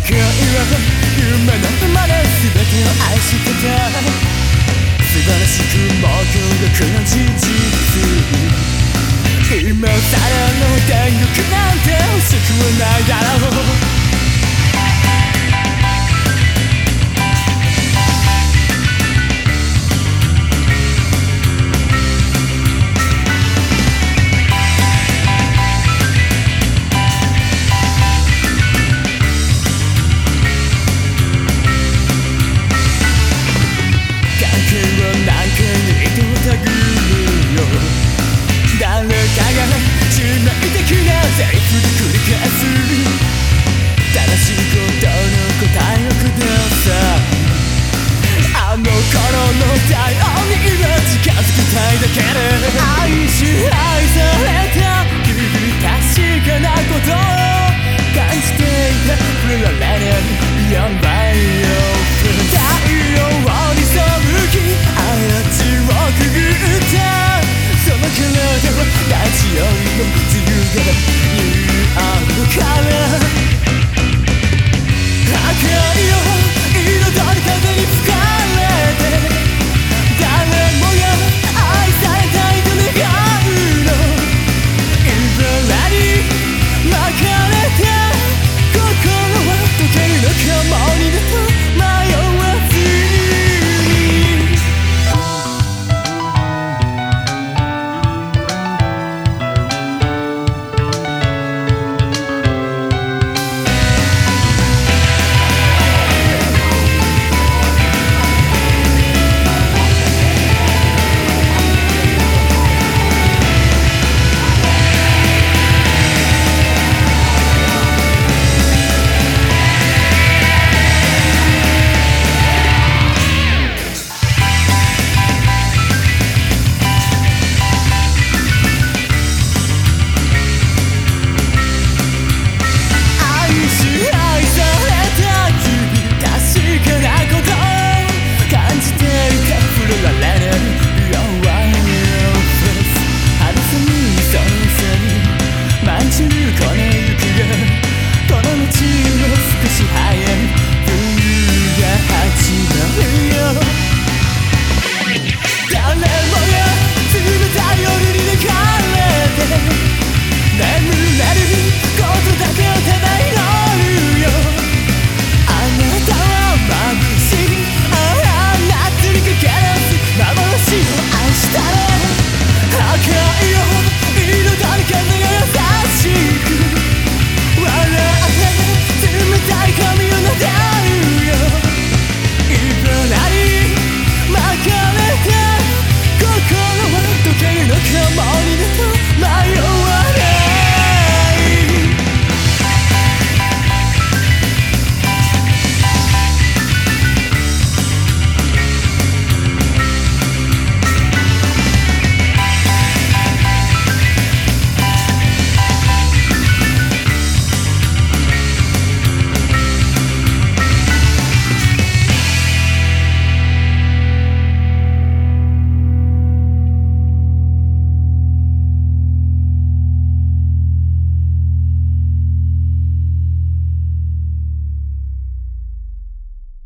世界は夢のまで全てを愛してた素晴らしくも強力な事実今更の天国なんて欲しくはないだろう